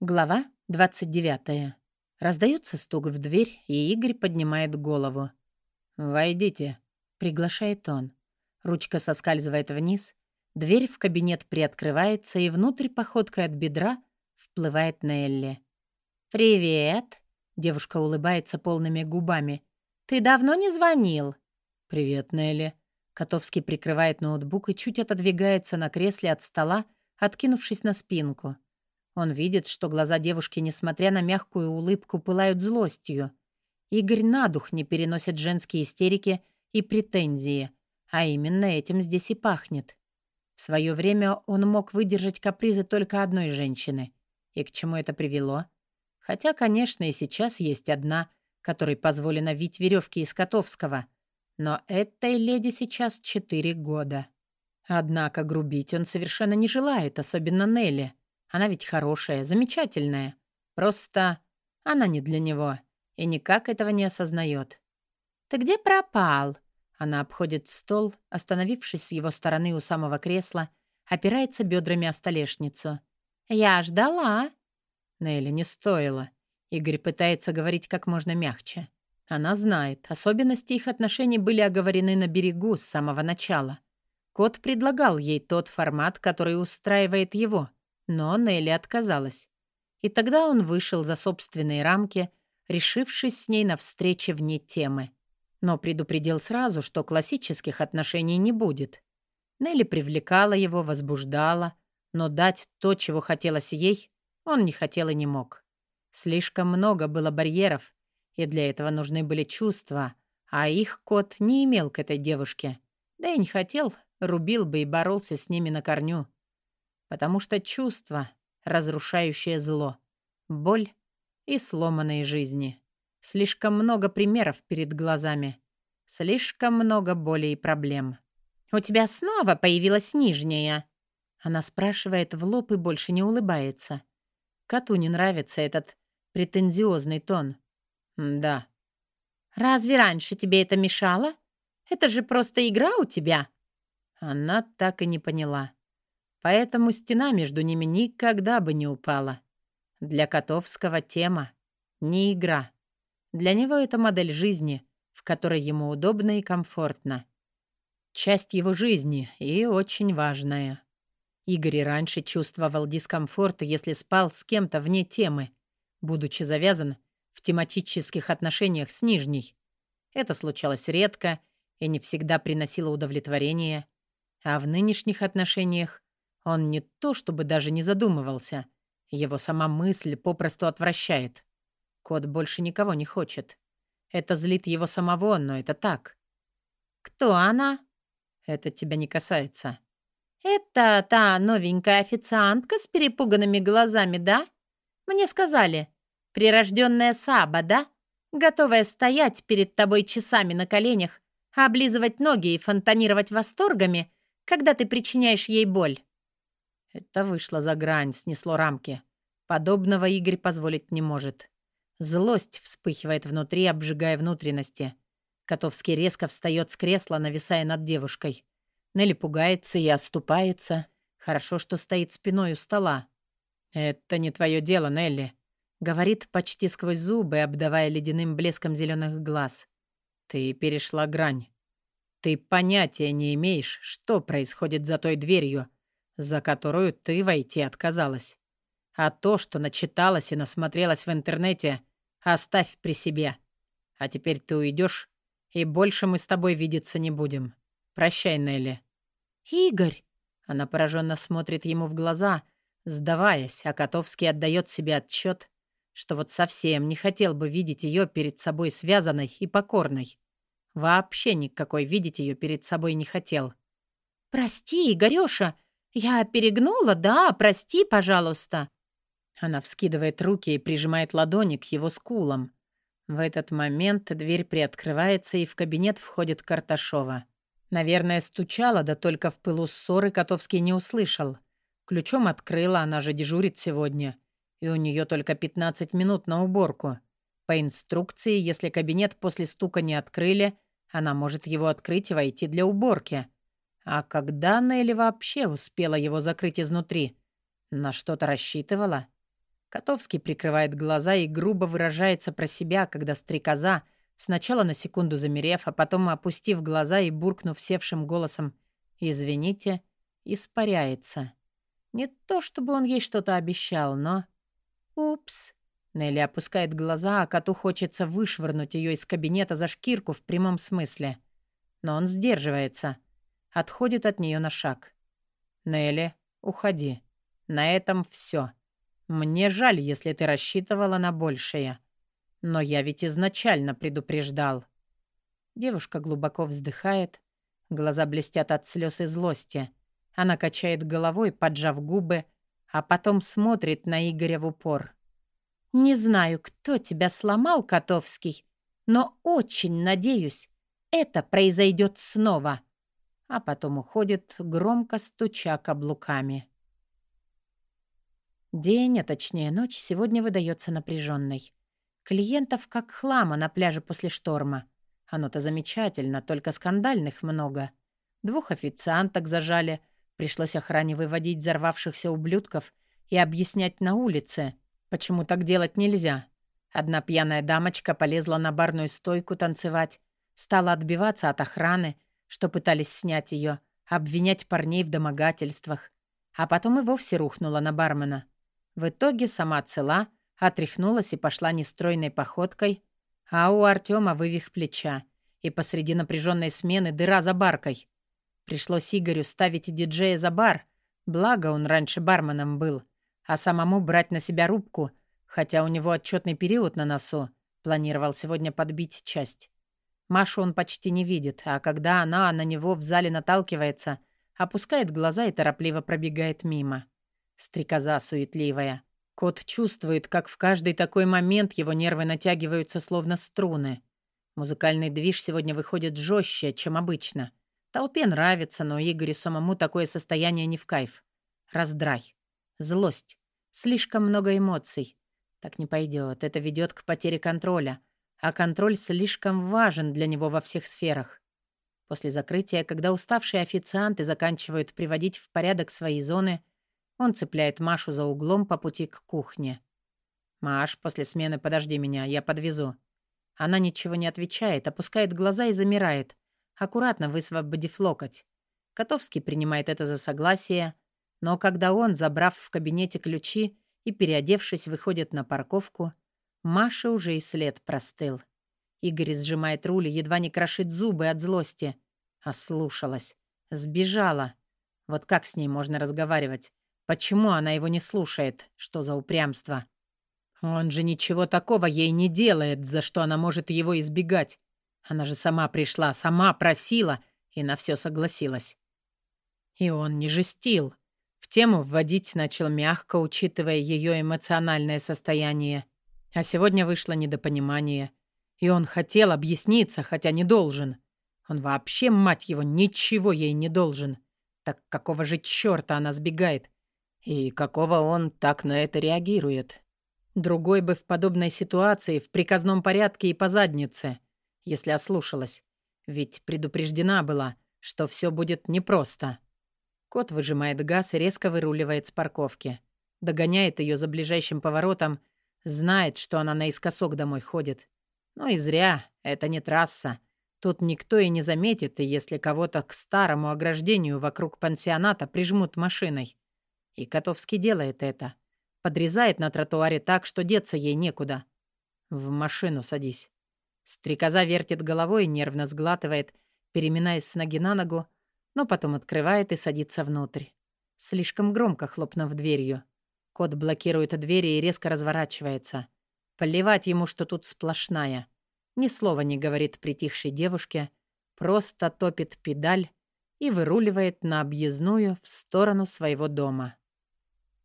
Глава 29. Раздается стук в дверь, и Игорь поднимает голову. «Войдите», — приглашает он. Ручка соскальзывает вниз, дверь в кабинет приоткрывается, и внутрь походкой от бедра вплывает Нелли. «Привет», — девушка улыбается полными губами. «Ты давно не звонил?» «Привет, Нелли». Котовский прикрывает ноутбук и чуть отодвигается на кресле от стола, откинувшись на спинку. Он видит, что глаза девушки, несмотря на мягкую улыбку, пылают злостью. Игорь на дух не переносит женские истерики и претензии, а именно этим здесь и пахнет. В свое время он мог выдержать капризы только одной женщины. И к чему это привело? Хотя, конечно, и сейчас есть одна, которой позволено вить веревки из Котовского. Но этой леди сейчас четыре года. Однако грубить он совершенно не желает, особенно Нелли. Она ведь хорошая, замечательная. Просто она не для него и никак этого не осознает. «Ты где пропал?» Она обходит стол, остановившись с его стороны у самого кресла, опирается бедрами о столешницу. «Я ждала». Нелли не стоило. Игорь пытается говорить как можно мягче. Она знает, особенности их отношений были оговорены на берегу с самого начала. Кот предлагал ей тот формат, который устраивает его — но Нелли отказалась. И тогда он вышел за собственные рамки, решившись с ней на встрече вне темы. Но предупредил сразу, что классических отношений не будет. Нелли привлекала его, возбуждала, но дать то, чего хотелось ей, он не хотел и не мог. Слишком много было барьеров, и для этого нужны были чувства, а их кот не имел к этой девушке. Да и не хотел, рубил бы и боролся с ними на корню потому что чувство, разрушающее зло, боль и сломанные жизни. Слишком много примеров перед глазами. Слишком много боли и проблем. «У тебя снова появилась нижняя?» Она спрашивает в лоб и больше не улыбается. Коту не нравится этот претензиозный тон. «Да». «Разве раньше тебе это мешало? Это же просто игра у тебя». Она так и не поняла. Поэтому стена между ними никогда бы не упала. Для Котовского тема — не игра. Для него это модель жизни, в которой ему удобно и комфортно. Часть его жизни и очень важная. Игорь раньше чувствовал дискомфорт, если спал с кем-то вне темы, будучи завязан в тематических отношениях с Нижней. Это случалось редко и не всегда приносило удовлетворение. А в нынешних отношениях он не то чтобы даже не задумывался. Его сама мысль попросту отвращает. Кот больше никого не хочет. Это злит его самого, но это так. «Кто она?» «Это тебя не касается». «Это та новенькая официантка с перепуганными глазами, да? Мне сказали. Прирожденная Саба, да? Готовая стоять перед тобой часами на коленях, облизывать ноги и фонтанировать восторгами, когда ты причиняешь ей боль». Это вышло за грань, снесло рамки. Подобного Игорь позволить не может. Злость вспыхивает внутри, обжигая внутренности. Котовский резко встает с кресла, нависая над девушкой. Нелли пугается и оступается. Хорошо, что стоит спиной у стола. «Это не твое дело, Нелли», — говорит почти сквозь зубы, обдавая ледяным блеском зеленых глаз. «Ты перешла грань. Ты понятия не имеешь, что происходит за той дверью, за которую ты войти отказалась. А то, что начиталась и насмотрелась в интернете, оставь при себе. А теперь ты уйдешь, и больше мы с тобой видеться не будем. Прощай, Нелли». «Игорь!» Она пораженно смотрит ему в глаза, сдаваясь, а Котовский отдает себе отчет, что вот совсем не хотел бы видеть ее перед собой связанной и покорной. Вообще никакой видеть ее перед собой не хотел. «Прости, Игорёша, «Я перегнула, да, прости, пожалуйста». Она вскидывает руки и прижимает ладони к его скулам. В этот момент дверь приоткрывается, и в кабинет входит Карташова. Наверное, стучала, да только в пылу ссоры Котовский не услышал. Ключом открыла, она же дежурит сегодня. И у нее только 15 минут на уборку. По инструкции, если кабинет после стука не открыли, она может его открыть и войти для уборки. А когда Нелли вообще успела его закрыть изнутри? На что-то рассчитывала? Котовский прикрывает глаза и грубо выражается про себя, когда стрекоза, сначала на секунду замерев, а потом опустив глаза и буркнув севшим голосом «Извините», испаряется. Не то чтобы он ей что-то обещал, но... «Упс!» Нелли опускает глаза, а коту хочется вышвырнуть ее из кабинета за шкирку в прямом смысле. Но он сдерживается. Отходит от нее на шаг. «Нелли, уходи. На этом все. Мне жаль, если ты рассчитывала на большее. Но я ведь изначально предупреждал». Девушка глубоко вздыхает. Глаза блестят от слез и злости. Она качает головой, поджав губы, а потом смотрит на Игоря в упор. «Не знаю, кто тебя сломал, Котовский, но очень надеюсь, это произойдет снова». А потом уходит, громко стуча каблуками. День, а точнее ночь, сегодня выдается напряженной. Клиентов как хлама на пляже после шторма. Оно-то замечательно, только скандальных много. Двух официанток зажали, пришлось охране выводить взорвавшихся ублюдков и объяснять на улице — Почему так делать нельзя? Одна пьяная дамочка полезла на барную стойку танцевать, стала отбиваться от охраны, что пытались снять ее, обвинять парней в домогательствах, а потом и вовсе рухнула на бармена. В итоге сама цела, отряхнулась и пошла нестройной походкой, а у Артема вывих плеча, и посреди напряженной смены дыра за баркой. Пришлось Игорю ставить диджея за бар, благо он раньше барменом был — а самому брать на себя рубку, хотя у него отчетный период на носу. Планировал сегодня подбить часть. Машу он почти не видит, а когда она на него в зале наталкивается, опускает глаза и торопливо пробегает мимо. Стрекоза суетливая. Кот чувствует, как в каждый такой момент его нервы натягиваются словно струны. Музыкальный движ сегодня выходит жестче, чем обычно. Толпе нравится, но Игорю самому такое состояние не в кайф. Раздрай. Злость. Слишком много эмоций. Так не пойдет. Это ведет к потере контроля. А контроль слишком важен для него во всех сферах. После закрытия, когда уставшие официанты заканчивают приводить в порядок свои зоны, он цепляет Машу за углом по пути к кухне. «Маш, после смены подожди меня, я подвезу». Она ничего не отвечает, опускает глаза и замирает, аккуратно высвободив локоть. Котовский принимает это за согласие, но когда он, забрав в кабинете ключи и переодевшись, выходит на парковку, Маша уже и след простыл. Игорь сжимает руль и едва не крошит зубы от злости. Ослушалась. Сбежала. Вот как с ней можно разговаривать? Почему она его не слушает? Что за упрямство? Он же ничего такого ей не делает, за что она может его избегать. Она же сама пришла, сама просила и на все согласилась. И он не жестил. В тему вводить начал мягко, учитывая ее эмоциональное состояние. А сегодня вышло недопонимание. И он хотел объясниться, хотя не должен. Он вообще, мать его, ничего ей не должен. Так какого же черта она сбегает? И какого он так на это реагирует? Другой бы в подобной ситуации в приказном порядке и по заднице, если ослушалась. Ведь предупреждена была, что все будет непросто. Кот выжимает газ и резко выруливает с парковки. Догоняет ее за ближайшим поворотом, знает, что она наискосок домой ходит. Ну и зря, это не трасса. Тут никто и не заметит, и если кого-то к старому ограждению вокруг пансионата прижмут машиной. И Котовский делает это. Подрезает на тротуаре так, что деться ей некуда. В машину садись. Стрекоза вертит головой, нервно сглатывает, переминаясь с ноги на ногу, но потом открывает и садится внутрь. Слишком громко хлопнув дверью. Кот блокирует двери и резко разворачивается. Плевать ему, что тут сплошная. Ни слова не говорит притихшей девушке, просто топит педаль и выруливает на объездную в сторону своего дома.